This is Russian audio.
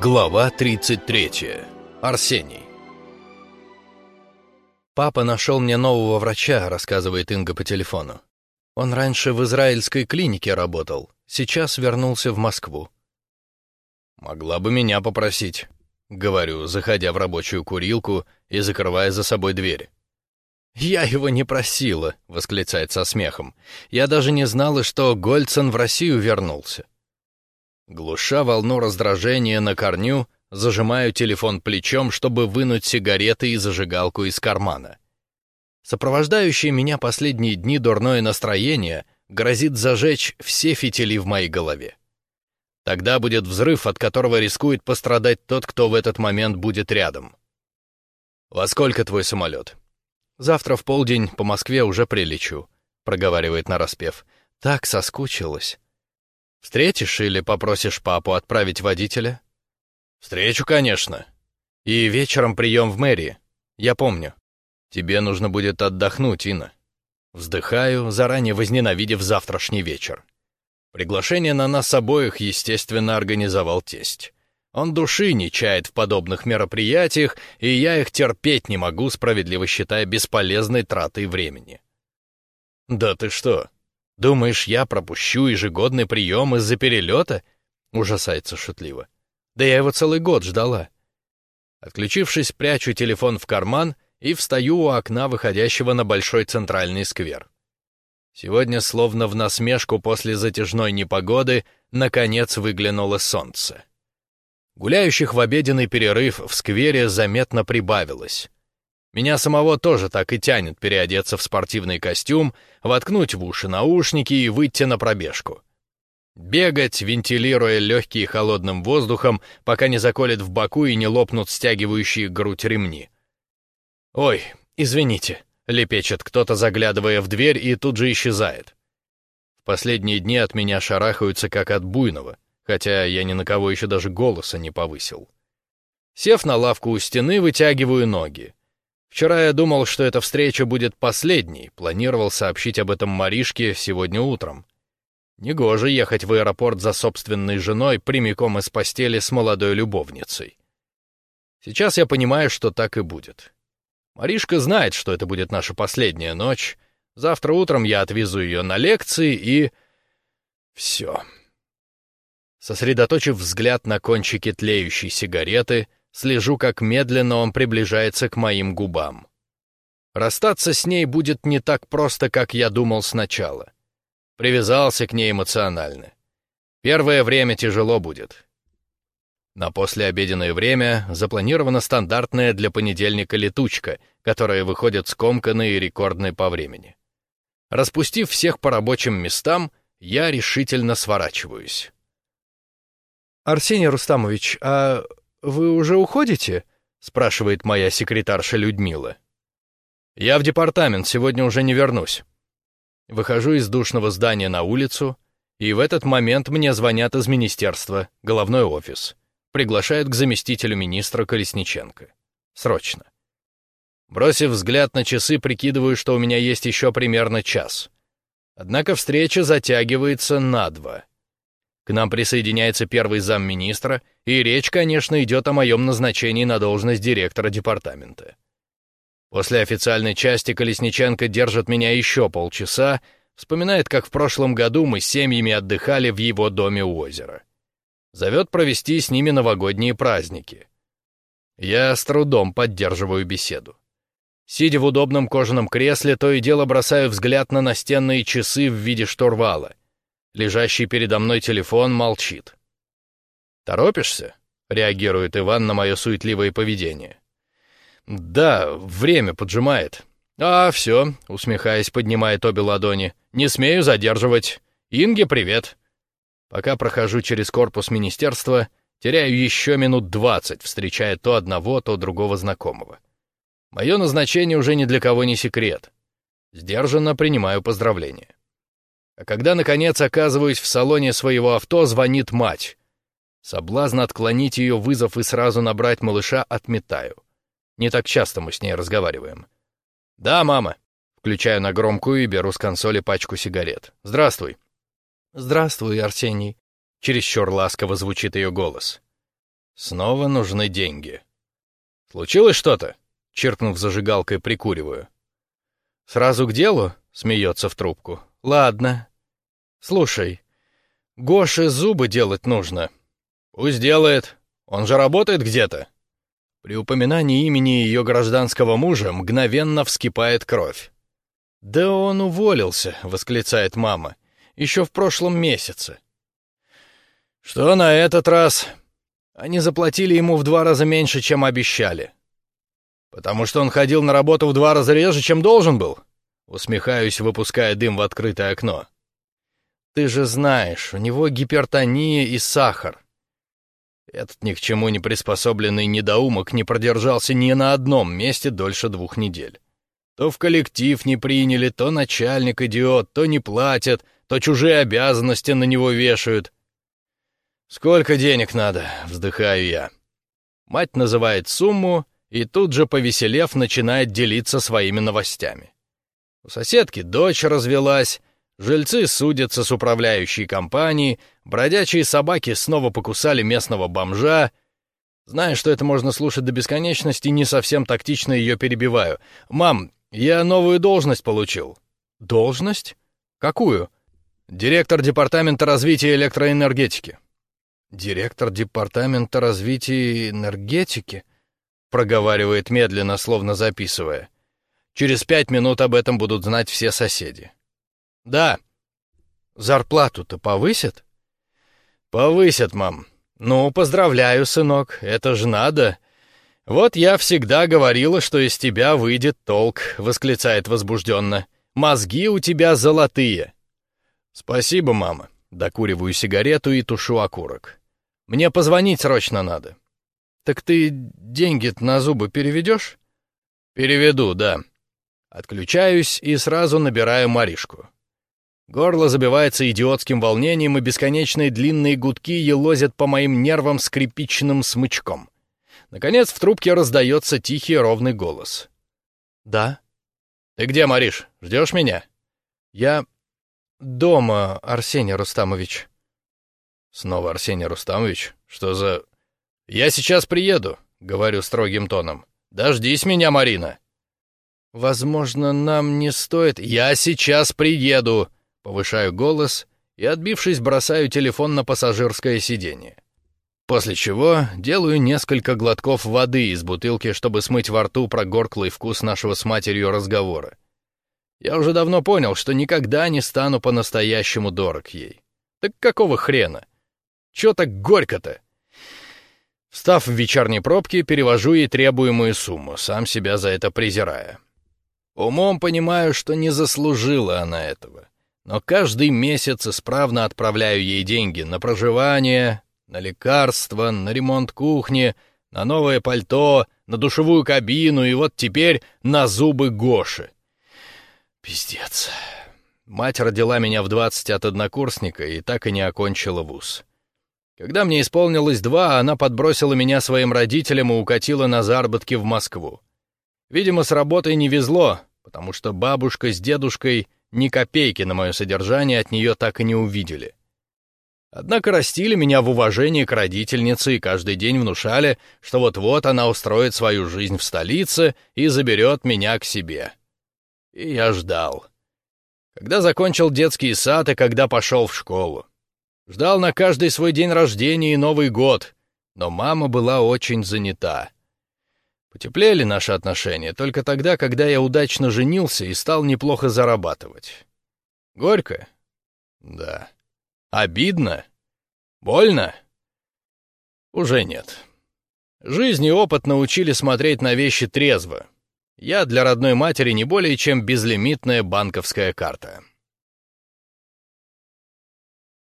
Глава 33. Арсений. «Папа нашел мне нового врача», — рассказывает Инга по телефону. «Он раньше в израильской клинике работал, сейчас вернулся в Москву». «Могла бы меня попросить», — говорю, заходя в рабочую курилку и закрывая за собой дверь. «Я его не просила», — восклицает со смехом. «Я даже не знала, что Гольцен в Россию вернулся». Глуша волну раздражения на корню, зажимаю телефон плечом, чтобы вынуть сигареты и зажигалку из кармана. Сопровождающее меня последние дни дурное настроение грозит зажечь все фитили в моей голове. Тогда будет взрыв, от которого рискует пострадать тот, кто в этот момент будет рядом. «Во сколько твой самолет?» «Завтра в полдень по Москве уже прилечу», — проговаривает нараспев. «Так соскучилась». Встретишь или попросишь папу отправить водителя? Встречу, конечно. И вечером прием в мэрии. Я помню. Тебе нужно будет отдохнуть, Инна. Вздыхаю, заранее возненавидев завтрашний вечер. Приглашение на нас обоих, естественно, организовал тесть. Он души не чает в подобных мероприятиях, и я их терпеть не могу, справедливо считая бесполезной тратой времени. «Да ты что? Думаешь, я пропущу ежегодный прием из-за перелета?» Ужасается шутливо. «Да я его целый год ждала». Отключившись, прячу телефон в карман и встаю у окна, выходящего на большой центральный сквер. Сегодня, словно в насмешку после затяжной непогоды, наконец выглянуло солнце. Гуляющих в обеденный перерыв в сквере заметно прибавилось. Меня самого тоже так и тянет переодеться в спортивный костюм, воткнуть в уши наушники и выйти на пробежку. Бегать, вентилируя легкие холодным воздухом, пока не заколет в боку и не лопнут стягивающие грудь ремни. «Ой, извините», — лепечет кто-то, заглядывая в дверь, и тут же исчезает. В последние дни от меня шарахаются, как от буйного, хотя я ни на кого еще даже голоса не повысил. Сев на лавку у стены, вытягиваю ноги. Вчера я думал, что эта встреча будет последней, планировал сообщить об этом Маришке сегодня утром. Негоже ехать в аэропорт за собственной женой прямиком из постели с молодой любовницей. Сейчас я понимаю, что так и будет. Маришка знает, что это будет наша последняя ночь. Завтра утром я отвезу ее на лекции и... Все. Сосредоточив взгляд на кончике тлеющей сигареты, слежу, как медленно он приближается к моим губам. Расстаться с ней будет не так просто, как я думал сначала. Привязался к ней эмоционально. Первое время тяжело будет. На послеобеденное время запланирована стандартная для понедельника летучка, которая выходит скомканной и рекордной по времени. Распустив всех по рабочим местам, я решительно сворачиваюсь. «Арсений Рустамович, а «Вы уже уходите?» — спрашивает моя секретарша Людмила. «Я в департамент, сегодня уже не вернусь». Выхожу из душного здания на улицу, и в этот момент мне звонят из министерства, головной офис. Приглашают к заместителю министра Колесниченко. Срочно. Бросив взгляд на часы, прикидываю, что у меня есть еще примерно час. Однако встреча затягивается на два. К нам присоединяется первый замминистра, и речь, конечно, идет о моем назначении на должность директора департамента. После официальной части Колесниченко держит меня еще полчаса, вспоминает, как в прошлом году мы с семьями отдыхали в его доме у озера. Зовет провести с ними новогодние праздники. Я с трудом поддерживаю беседу. Сидя в удобном кожаном кресле, то и дело бросаю взгляд на настенные часы в виде штурвала. Лежащий передо мной телефон молчит. «Торопишься?» — реагирует Иван на мое суетливое поведение. «Да, время поджимает». «А, все», — усмехаясь, поднимает обе ладони. «Не смею задерживать. Инге, привет». Пока прохожу через корпус министерства, теряю еще минут двадцать, встречая то одного, то другого знакомого. Мое назначение уже ни для кого не секрет. Сдержанно принимаю поздравления. А когда, наконец, оказываюсь в салоне своего авто, звонит мать. Соблазн отклонить ее вызов и сразу набрать малыша отметаю. Не так часто мы с ней разговариваем. «Да, мама». Включаю на громкую и беру с консоли пачку сигарет. «Здравствуй». «Здравствуй, Арсений», — чересчур ласково звучит ее голос. Снова нужны деньги. Случилось что-то? Черкнув зажигалкой, прикуриваю. Сразу к делу? Смеется в трубку. Ладно. Слушай, Гоше зубы делать нужно. Пусть делает. Он же работает где-то. При упоминании имени ее гражданского мужа мгновенно вскипает кровь. «Да он уволился», — восклицает мама, — «еще в прошлом месяце». «Что на этот раз?» Они заплатили ему в два раза меньше, чем обещали. «Потому что он ходил на работу в два раза реже, чем должен был?» Усмехаюсь, выпуская дым в открытое окно. «Ты же знаешь, у него гипертония и сахар». Этот ни к чему не приспособленный недоумок не продержался ни на одном месте дольше двух недель. То в коллектив не приняли, то начальник идиот, то не платят, то чужие обязанности на него вешают. «Сколько денег надо?» — вздыхаю я. Мать называет сумму и тут же, повеселев, начинает делиться своими новостями. У соседки дочь развелась, жильцы судятся с управляющей компанией, бродячие собаки снова покусали местного бомжа. Зная, что это можно слушать до бесконечности, не совсем тактично ее перебиваю. «Мам, я новую должность получил». «Должность? Какую?» «Директор департамента развития электроэнергетики». «Директор департамента развития энергетики?» — проговаривает медленно, словно записывая. «Через пять минут об этом будут знать все соседи». «Да». «Зарплату-то повысят?» «Повысят, мам. Ну, поздравляю, сынок, это же надо». «Вот я всегда говорила, что из тебя выйдет толк», — восклицает возбужденно. «Мозги у тебя золотые». «Спасибо, мама». Докуриваю сигарету и тушу окурок. Мне позвонить срочно надо. Так ты деньги на зубы переведешь? Переведу, да. Отключаюсь и сразу набираю Маришку. Горло забивается идиотским волнением, и бесконечные длинные гудки елозят по моим нервам скрипичным смычком. Наконец в трубке раздается тихий ровный голос. «Да». «Ты где, Мариш? Ждешь меня?» «Я дома, Арсений Рустамович». Снова Арсений Рустамович? Что за... Я сейчас приеду, говорю строгим тоном. Дождись меня, Марина. Возможно, нам не стоит... Я сейчас приеду, повышаю голос и, отбившись, бросаю телефон на пассажирское сиденье. После чего делаю несколько глотков воды из бутылки, чтобы смыть во рту прогорклый вкус нашего с матерью разговора. Я уже давно понял, что никогда не стану по-настоящему дорог ей. Так какого хрена? Чё так горько-то?» Встав в вечерней пробке, перевожу ей требуемую сумму, сам себя за это презирая. Умом понимаю, что не заслужила она этого, но каждый месяц исправно отправляю ей деньги на проживание, на лекарства, на ремонт кухни, на новое пальто, на душевую кабину и вот теперь на зубы Гоши. Пиздец. Мать родила меня в двадцать от однокурсника и так и не окончила вуз. Когда мне исполнилось два, она подбросила меня своим родителям и укатила на заработки в Москву. Видимо, с работой не везло, потому что бабушка с дедушкой ни копейки на мое содержание от нее так и не увидели. Однако растили меня в уважении к родительнице и каждый день внушали, что вот-вот она устроит свою жизнь в столице и заберет меня к себе. И я ждал. Когда закончил детский сад и когда пошел в школу. Ждал на каждый свой день рождения и Новый год, но мама была очень занята. Потеплели наши отношения только тогда, когда я удачно женился и стал неплохо зарабатывать. Горько? Да. Обидно? Больно? Уже нет. Жизнь и опыт научили смотреть на вещи трезво. Я для родной матери не более чем безлимитная банковская карта.